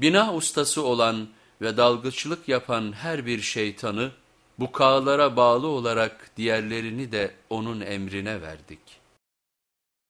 Bina ustası olan ve dalgıçlık yapan her bir şeytanı, bu kağlara bağlı olarak diğerlerini de onun emrine verdik.